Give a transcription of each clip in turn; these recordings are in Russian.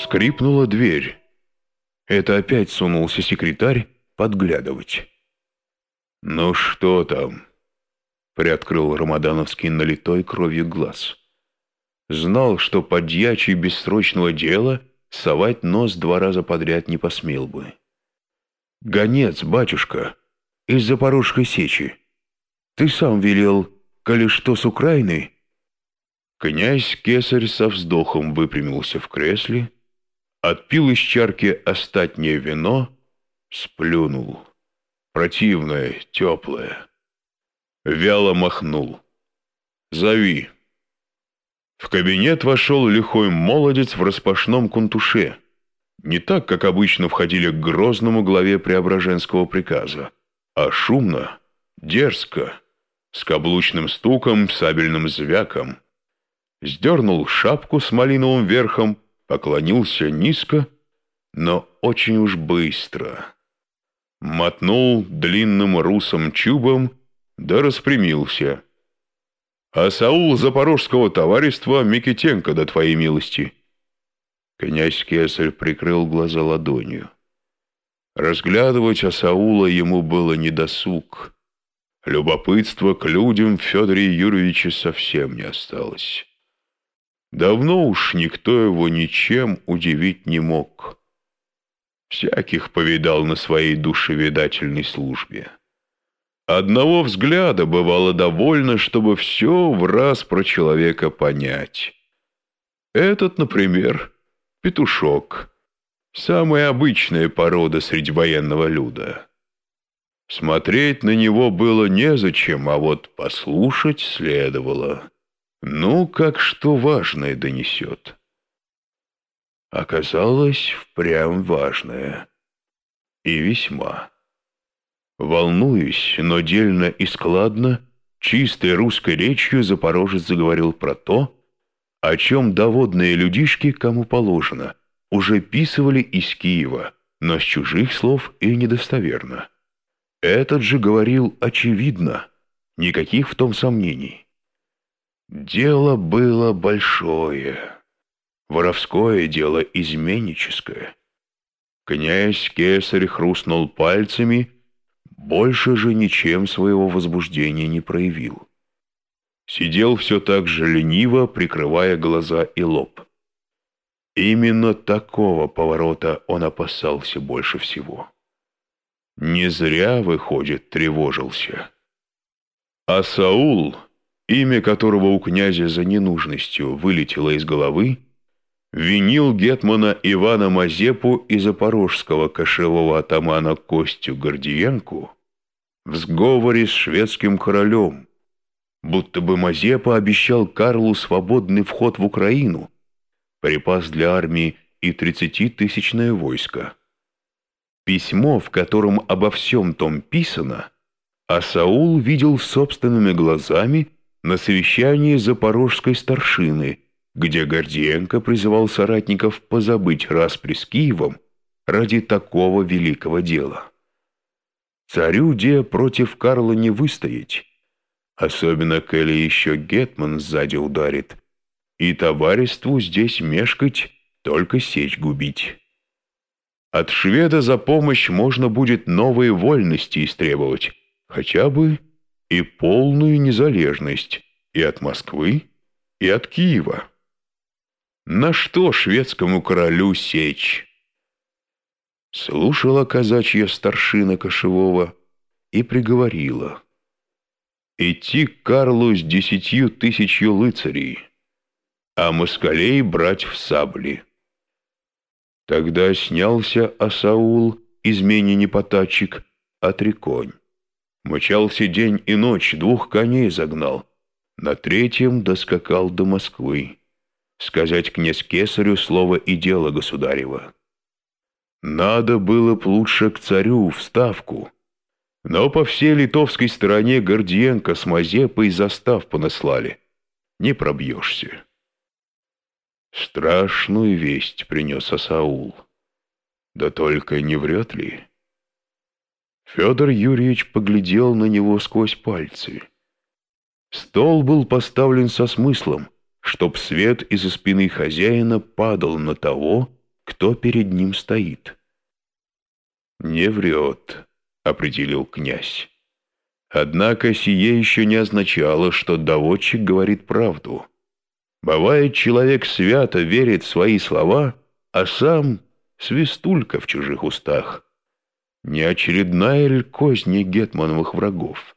Скрипнула дверь. Это опять сунулся секретарь подглядывать. «Ну что там?» — приоткрыл Рамадановский налитой кровью глаз. Знал, что подьячий бессрочного дела совать нос два раза подряд не посмел бы. «Гонец, батюшка, из Запорожской сечи. Ты сам велел, коли что с Украины?» Князь Кесарь со вздохом выпрямился в кресле, отпил из чарки остатнее вино, сплюнул. Противное, теплое. Вяло махнул. «Зови». В кабинет вошел лихой молодец в распашном кунтуше. Не так, как обычно входили к грозному главе Преображенского приказа, а шумно, дерзко, с каблучным стуком, сабельным звяком. Сдернул шапку с малиновым верхом, поклонился низко, но очень уж быстро. Мотнул длинным русым чубом, да распрямился — а Саул Запорожского товариства Микитенко до твоей милости». Князь Кесарь прикрыл глаза ладонью. Разглядывать Асаула ему было недосуг. Любопытства к людям Федоре Юрьевиче совсем не осталось. Давно уж никто его ничем удивить не мог. Всяких повидал на своей душеведательной службе. Одного взгляда бывало довольно, чтобы все в раз про человека понять. Этот, например, петушок. Самая обычная порода среди военного люда. Смотреть на него было незачем, а вот послушать следовало. Ну, как что важное донесет. Оказалось, впрямь важное. И весьма. Волнуюсь, но дельно и складно, чистой русской речью Запорожец заговорил про то, о чем доводные людишки, кому положено, уже писывали из Киева, но с чужих слов и недостоверно. Этот же говорил очевидно, никаких в том сомнений. Дело было большое, воровское дело изменническое. Князь Кесарь хрустнул пальцами больше же ничем своего возбуждения не проявил. Сидел все так же лениво, прикрывая глаза и лоб. Именно такого поворота он опасался больше всего. Не зря, выходит, тревожился. А Саул, имя которого у князя за ненужностью вылетело из головы, винил гетмана Ивана Мазепу и запорожского кошевого атамана Костю Гордиенку в сговоре с шведским королем, будто бы Мазепа обещал Карлу свободный вход в Украину, припас для армии и тридцатитысячное войско. Письмо, в котором обо всем том писано, а Саул видел собственными глазами на совещании запорожской старшины – где Гордиенко призывал соратников позабыть распри с Киевом ради такого великого дела. Царю де против Карла не выстоять, особенно коли еще Гетман сзади ударит, и товариществу здесь мешкать, только сечь губить. От шведа за помощь можно будет новые вольности истребовать, хотя бы и полную незалежность и от Москвы, и от Киева. На что шведскому королю сечь? Слушала казачья старшина кошевого и приговорила. Идти к Карлу с десятью тысячью лыцарей, а москалей брать в сабли. Тогда снялся Асаул, измене потачик, отреконь. Мчался день и ночь, двух коней загнал, на третьем доскакал до Москвы сказать князь Кесарю слово и дело государева. Надо было б лучше к царю в ставку, но по всей литовской стороне Гордиенко с Мазепой застав понаслали. Не пробьешься. Страшную весть принес Асаул. Да только не врет ли? Федор Юрьевич поглядел на него сквозь пальцы. Стол был поставлен со смыслом — чтоб свет из-за спины хозяина падал на того, кто перед ним стоит. «Не врет», — определил князь. Однако сие еще не означало, что доводчик говорит правду. Бывает, человек свято верит в свои слова, а сам свистулька в чужих устах. Не очередная ли козни гетмановых врагов?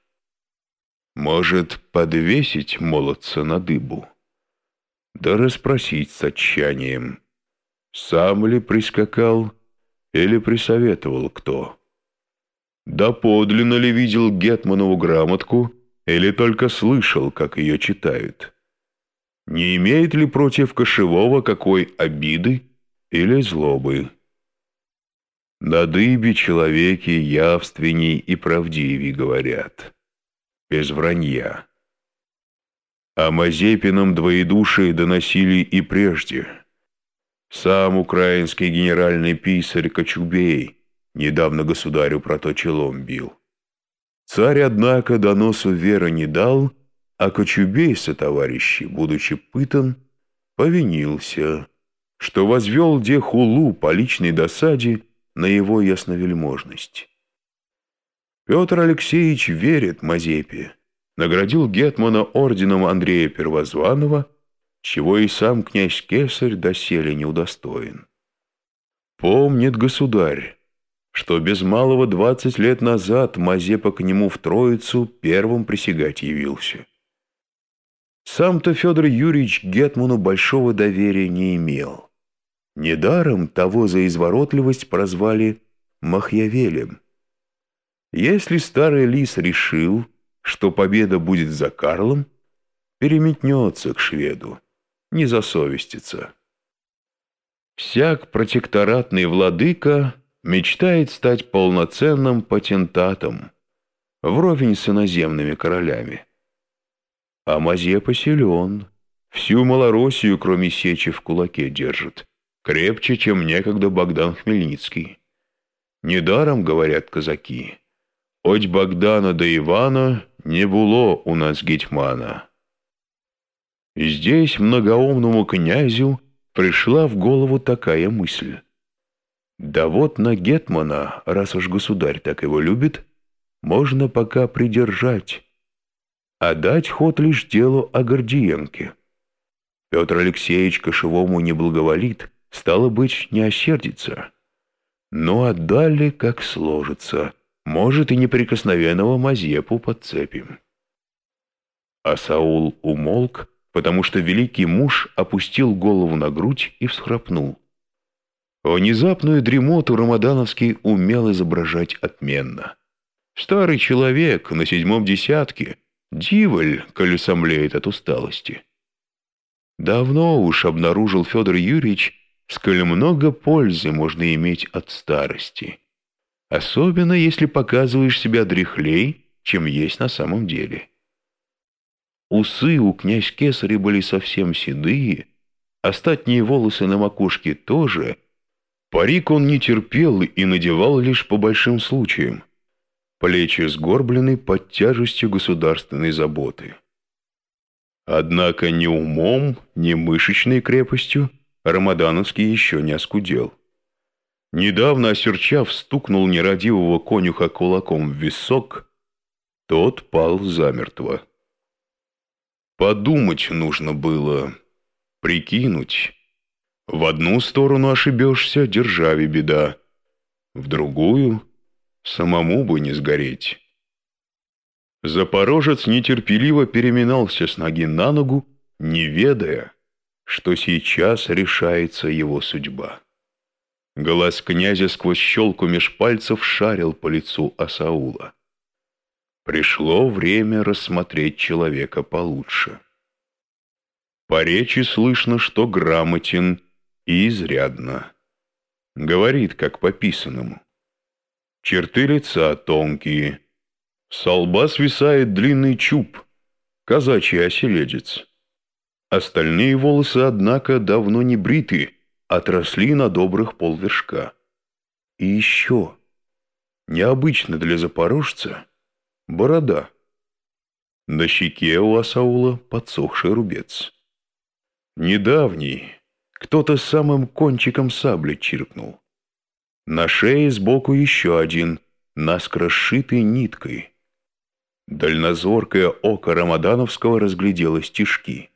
Может, подвесить молодца на дыбу? Да расспросить с отчаянием, сам ли прискакал или присоветовал кто? Да подлинно ли видел Гетманову грамотку или только слышал, как ее читают? Не имеет ли против Кошевого какой обиды или злобы? На дыбе человеки явственней и правдивей говорят, без вранья. О Мазепином двоедушии доносили и прежде. Сам украинский генеральный писарь Кочубей недавно государю про то челом бил. Царь, однако, доносу веры не дал, а Кочубей со товарищи, будучи пытан, повинился, что возвел де хулу по личной досаде на его ясновельможность. Петр Алексеевич верит Мазепе, наградил Гетмана орденом Андрея Первозванного, чего и сам князь Кесарь доселе не удостоен. Помнит государь, что без малого двадцать лет назад Мазепа к нему в Троицу первым присягать явился. Сам-то Федор Юрьевич Гетману большого доверия не имел. Недаром того за изворотливость прозвали Махьявелем. Если старый лис решил, что победа будет за Карлом, переметнется к шведу, не засовестится. Всяк протекторатный владыка мечтает стать полноценным патентатом, вровень с иноземными королями. А Мазепа силен, всю Малороссию, кроме сечи, в кулаке держит, крепче, чем некогда Богдан Хмельницкий. Недаром, говорят казаки, «Хоть Богдана да Ивана не было у нас гетьмана». Здесь многоумному князю пришла в голову такая мысль. Да вот на Гетмана, раз уж государь так его любит, можно пока придержать, а дать ход лишь делу о Гордиенке. Петр Алексеевич Кошевому не благоволит, стало быть, не осердится. Но отдали, как сложится, может и неприкосновенного Мазепу подцепим. А Саул умолк, потому что великий муж опустил голову на грудь и всхрапнул. Внезапную дремоту Рамадановский умел изображать отменно. Старый человек на седьмом десятке, диволь, коль сомлеет от усталости. Давно уж обнаружил Федор Юрьевич, сколь много пользы можно иметь от старости. Особенно, если показываешь себя дряхлей, чем есть на самом деле. Усы у князь Кесаря были совсем седые, остатние волосы на макушке тоже. Парик он не терпел и надевал лишь по большим случаям. Плечи сгорблены под тяжестью государственной заботы. Однако ни умом, ни мышечной крепостью Рамадановский еще не оскудел. Недавно осерчав стукнул нерадивого конюха кулаком в висок, тот пал замертво. Подумать нужно было, прикинуть. В одну сторону ошибешься, державе беда, в другую самому бы не сгореть. Запорожец нетерпеливо переминался с ноги на ногу, не ведая, что сейчас решается его судьба. Голос князя сквозь щелку меж пальцев шарил по лицу Асаула. Пришло время рассмотреть человека получше. По речи слышно, что грамотен и изрядно. Говорит, как по писанному. Черты лица тонкие. С лба свисает длинный чуб, казачий оселедец. Остальные волосы, однако, давно не бриты, отросли на добрых полвершка. И еще, необычно для запорожца, борода. На щеке у Асаула подсохший рубец. Недавний, Кто-то самым кончиком сабли чиркнул. На шее сбоку еще один, наскоро ниткой. Дальнозоркое око Рамадановского разглядело стежки.